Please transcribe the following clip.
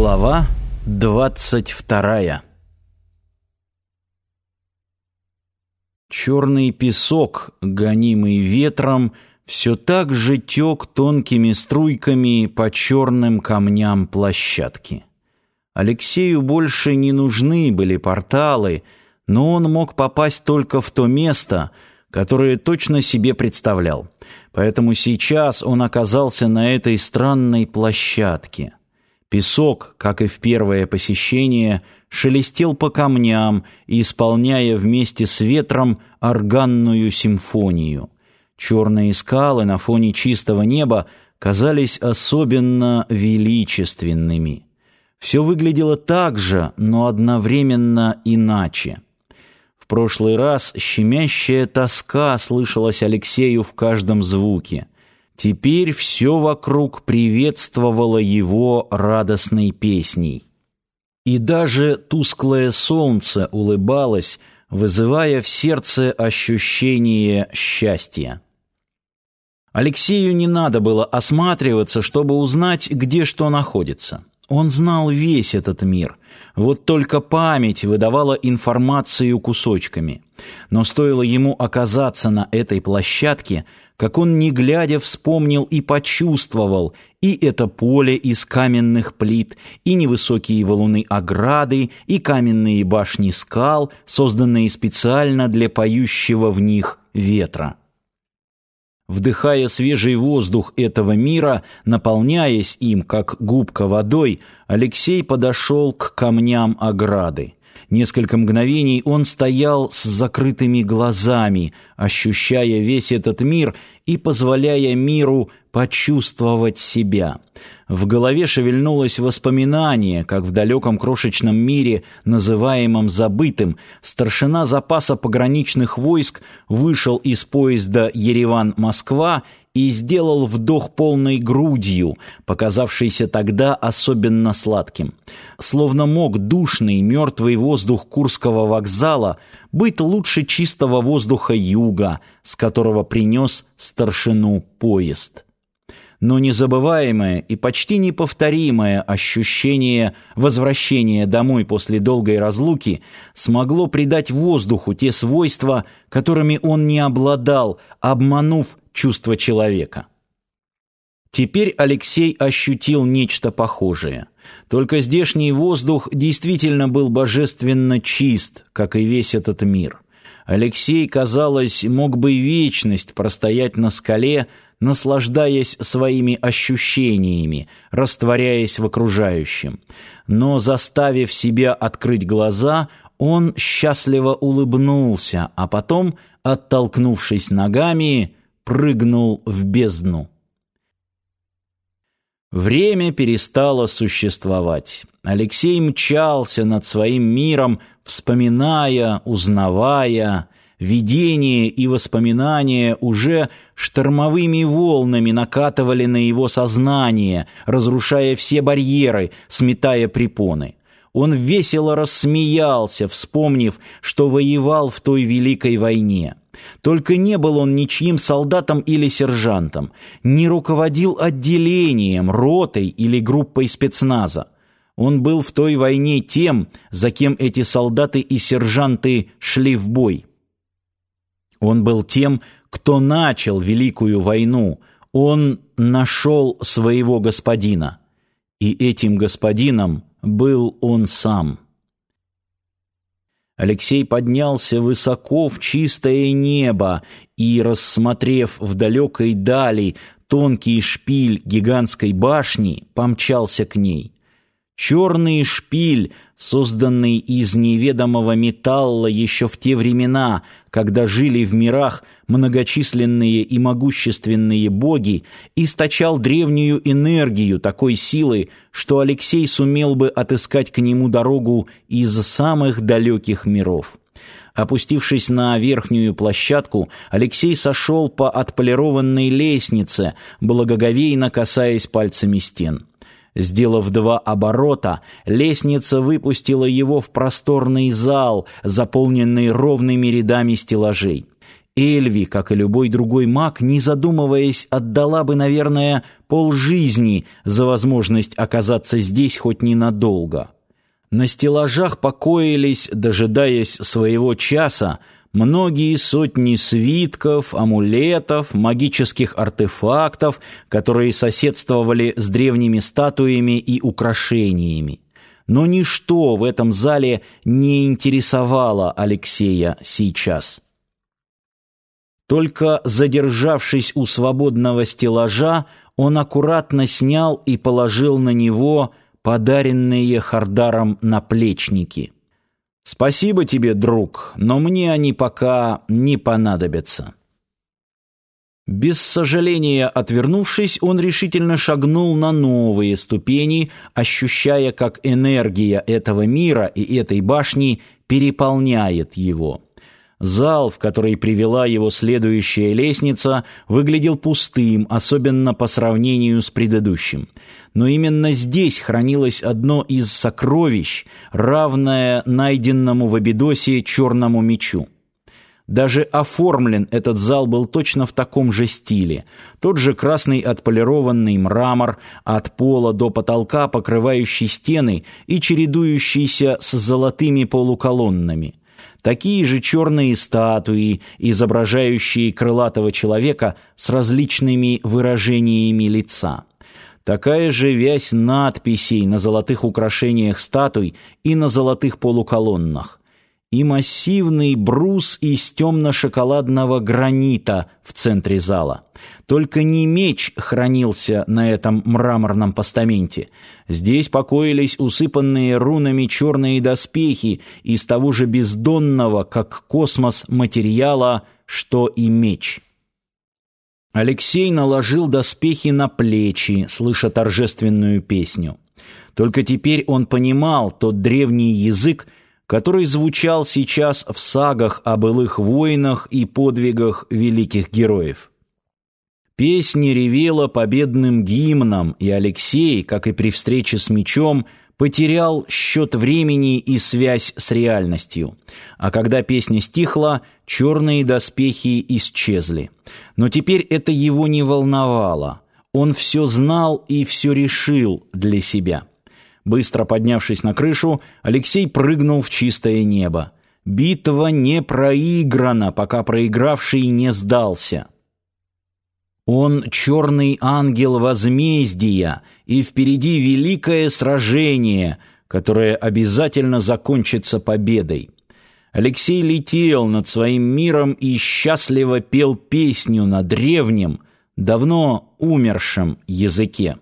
Глава двадцать вторая Черный песок, гонимый ветром, все так же тек тонкими струйками по черным камням площадки. Алексею больше не нужны были порталы, но он мог попасть только в то место, которое точно себе представлял. Поэтому сейчас он оказался на этой странной площадке. Песок, как и в первое посещение, шелестел по камням, исполняя вместе с ветром органную симфонию. Черные скалы на фоне чистого неба казались особенно величественными. Все выглядело так же, но одновременно иначе. В прошлый раз щемящая тоска слышалась Алексею в каждом звуке. Теперь все вокруг приветствовало его радостной песней. И даже тусклое солнце улыбалось, вызывая в сердце ощущение счастья. Алексею не надо было осматриваться, чтобы узнать, где что находится. Он знал весь этот мир. Вот только память выдавала информацию кусочками. Но стоило ему оказаться на этой площадке, как он, не глядя, вспомнил и почувствовал и это поле из каменных плит, и невысокие валуны ограды, и каменные башни скал, созданные специально для поющего в них ветра. Вдыхая свежий воздух этого мира, наполняясь им, как губка водой, Алексей подошел к камням ограды. Несколько мгновений он стоял с закрытыми глазами, ощущая весь этот мир и позволяя миру почувствовать себя. В голове шевельнулось воспоминание, как в далеком крошечном мире, называемом забытым, старшина запаса пограничных войск вышел из поезда Ереван-Москва и сделал вдох полной грудью, показавшийся тогда особенно сладким. Словно мог душный мертвый воздух Курского вокзала быть лучше чистого воздуха юга, с которого принес старшину поезд но незабываемое и почти неповторимое ощущение возвращения домой после долгой разлуки смогло придать воздуху те свойства, которыми он не обладал, обманув чувство человека. Теперь Алексей ощутил нечто похожее. Только здешний воздух действительно был божественно чист, как и весь этот мир. Алексей, казалось, мог бы вечность простоять на скале, наслаждаясь своими ощущениями, растворяясь в окружающем. Но, заставив себя открыть глаза, он счастливо улыбнулся, а потом, оттолкнувшись ногами, прыгнул в бездну. Время перестало существовать. Алексей мчался над своим миром, вспоминая, узнавая, Видения и воспоминания уже штормовыми волнами накатывали на его сознание, разрушая все барьеры, сметая препоны. Он весело рассмеялся, вспомнив, что воевал в той великой войне. Только не был он ничьим солдатом или сержантом, не руководил отделением, ротой или группой спецназа. Он был в той войне тем, за кем эти солдаты и сержанты шли в бой. Он был тем, кто начал Великую войну. Он нашел своего господина. И этим господином был он сам. Алексей поднялся высоко в чистое небо и, рассмотрев в далекой дали тонкий шпиль гигантской башни, помчался к ней. Черный шпиль, созданный из неведомого металла еще в те времена, когда жили в мирах многочисленные и могущественные боги, источал древнюю энергию такой силы, что Алексей сумел бы отыскать к нему дорогу из самых далеких миров. Опустившись на верхнюю площадку, Алексей сошел по отполированной лестнице, благоговейно касаясь пальцами стен. Сделав два оборота, лестница выпустила его в просторный зал, заполненный ровными рядами стеллажей. Эльви, как и любой другой маг, не задумываясь, отдала бы, наверное, полжизни за возможность оказаться здесь хоть ненадолго. На стеллажах покоились, дожидаясь своего часа, многие сотни свитков, амулетов, магических артефактов, которые соседствовали с древними статуями и украшениями. Но ничто в этом зале не интересовало Алексея сейчас. Только задержавшись у свободного стеллажа, он аккуратно снял и положил на него подаренные Хардаром наплечники. «Спасибо тебе, друг, но мне они пока не понадобятся». Без сожаления отвернувшись, он решительно шагнул на новые ступени, ощущая, как энергия этого мира и этой башни переполняет его. Зал, в который привела его следующая лестница, выглядел пустым, особенно по сравнению с предыдущим. Но именно здесь хранилось одно из сокровищ, равное найденному в Абидосе черному мечу. Даже оформлен этот зал был точно в таком же стиле. Тот же красный отполированный мрамор, от пола до потолка покрывающий стены и чередующийся с золотыми полуколоннами такие же черные статуи, изображающие крылатого человека с различными выражениями лица. Такая же вязь надписей на золотых украшениях статуй и на золотых полуколоннах и массивный брус из темно-шоколадного гранита в центре зала. Только не меч хранился на этом мраморном постаменте. Здесь покоились усыпанные рунами черные доспехи из того же бездонного, как космос, материала, что и меч. Алексей наложил доспехи на плечи, слыша торжественную песню. Только теперь он понимал тот древний язык, который звучал сейчас в сагах о былых войнах и подвигах великих героев. Песня ревела победным гимном, и Алексей, как и при встрече с мечом, потерял счет времени и связь с реальностью. А когда песня стихла, черные доспехи исчезли. Но теперь это его не волновало. Он все знал и все решил для себя. Быстро поднявшись на крышу, Алексей прыгнул в чистое небо. Битва не проиграна, пока проигравший не сдался. Он черный ангел возмездия, и впереди великое сражение, которое обязательно закончится победой. Алексей летел над своим миром и счастливо пел песню на древнем, давно умершем языке.